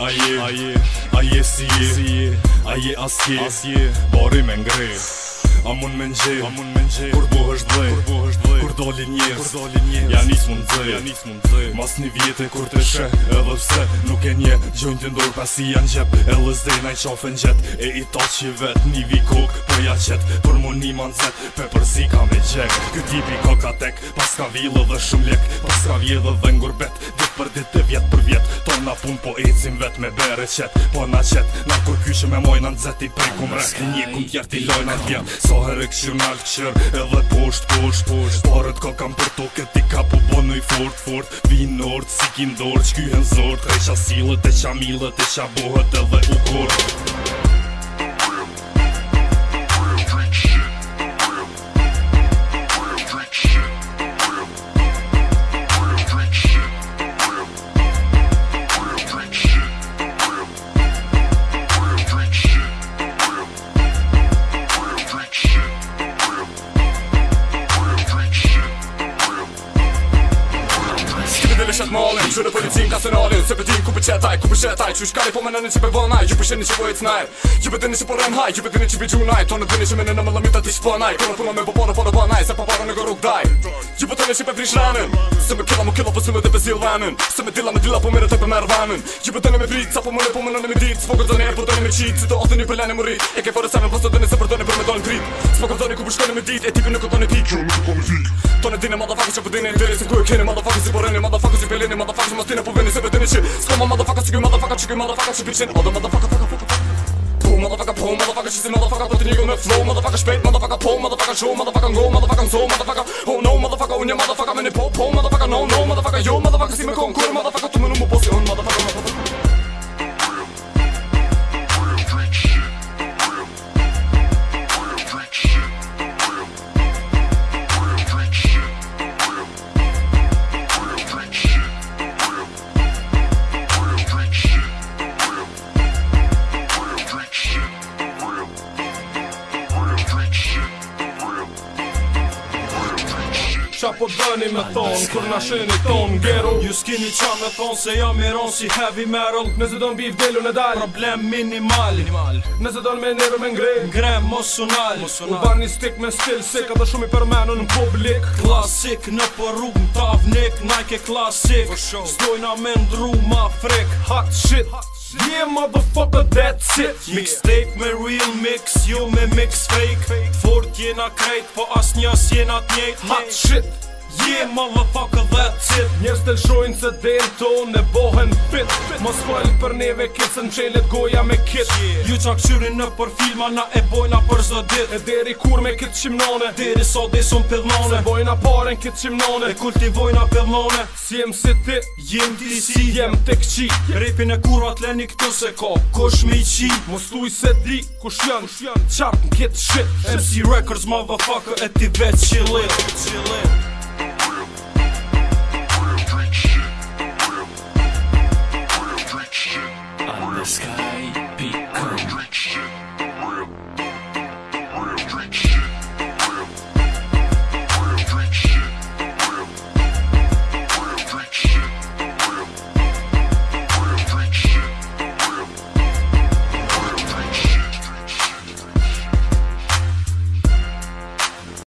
aje aje aje si je aje as je bori me ngre amun menje amun kur bohesh blej doli njerëz kur njerëz ja nis mund të, ja nis mund zë mos vjetë kur të shë edhe pse nuk e nje gjojnë të ndorë pasi janë gjep e lëzde i shofën jet, gjet e i to që vet një vi kok për ja qet për mu një pe për ka me çek. këti tipi kokatek tek pas ka vilë dhe shumë lek pas ka vje dhe dhe ngurbet dit për dit dhe vjet për vjet ton na pun po ecim vet me bere qet po na qet na kur me moj në nëzet prej kum rek një kum tjerë ti lojnë atje so herë kshu edhe pusht pusht pusht por Kërët ka kam për to këtë i ka po bënë i fort fort Vinë nërët, si kinë dorë, qkyhen zort Kaj qa silët e qa milët e qa bohët edhe u korë shatë mollin Qyre policin ka se nolin Se pëtin ku pëqetaj, ku pëshetaj Qysh kari po menen e që pëvonaj Ju pëshen e që pojët snaj Ju pëdini që porren haj Ju pëdini që pëgjunaj Tonë dini që menen e më lëmita ti shponaj Kona puna me bopona fona po banaj Se pa para në gëruk daj Ju pëtën e që pëvrish ramen Se me kila mu kila po së me dhe pëzil vamen Se me dila me dila po mire të pëmer vamen Ju me vrit po po me dit Spoko zone e me qit Si të othën i pëllane më rrit E ke fore seven pas të dëne se përdojnë për me dollë me dit E tipi nuk o tonë pik Kjo nuk o kone bilini motherfuckers must stand up when it's everything shit Scum motherfucker, chicken motherfucker, chicken motherfucker, chicken shit Other motherfucker, fucker, fucker, fucker Pull motherfucker, pull motherfucker, she's a motherfucker, but the needle in the flow Motherfucker, spit motherfucker, pull motherfucker, show motherfucker, go motherfucker, so motherfucker Oh no motherfucker, on your motherfucker, i men it pull, pull motherfucker, no no motherfucker Yo motherfucker, see me go cool motherfucker, to me no more po dëni me thonë Kër në shëni tonë gero Ju s'kini qa me thonë se jam i si heavy metal Nëse do në bif delu në dalë Problem minimal Nëse do në me nërë me ngrej Ngre mosonal U bar një stick me stil Se Ka të shumë i përmenu në publik Klasik në përru po në tavnik Nike klasik Zdojna me ndru ma frek Hot shit Yeah, motherfucker, that's it yeah. Mixtape me real mix, you me mix fake Fort jena krejt, po as njës jena t'njejt Hot shit Yeah, motherfucker, that's it Njerës të lëshojnë se dhejnë tonë e bohen fit Mos fëllë për neve kitë në qelet goja me kit Ju qa këqyri në për filma na e bojna për zë dit E deri kur me kitë qimnone Deri sa so desun pëllnone Se bojna paren kitë qimnone E kultivojna pëllnone Si jem si ti Jem ti si Jem të këqi yeah. Repin e kurva të leni këtë se ka Kosh me i qi Mos tuj se di Kush janë Kush janë Qartë në kitë shit MC Records, motherfucker E ti vetë qillin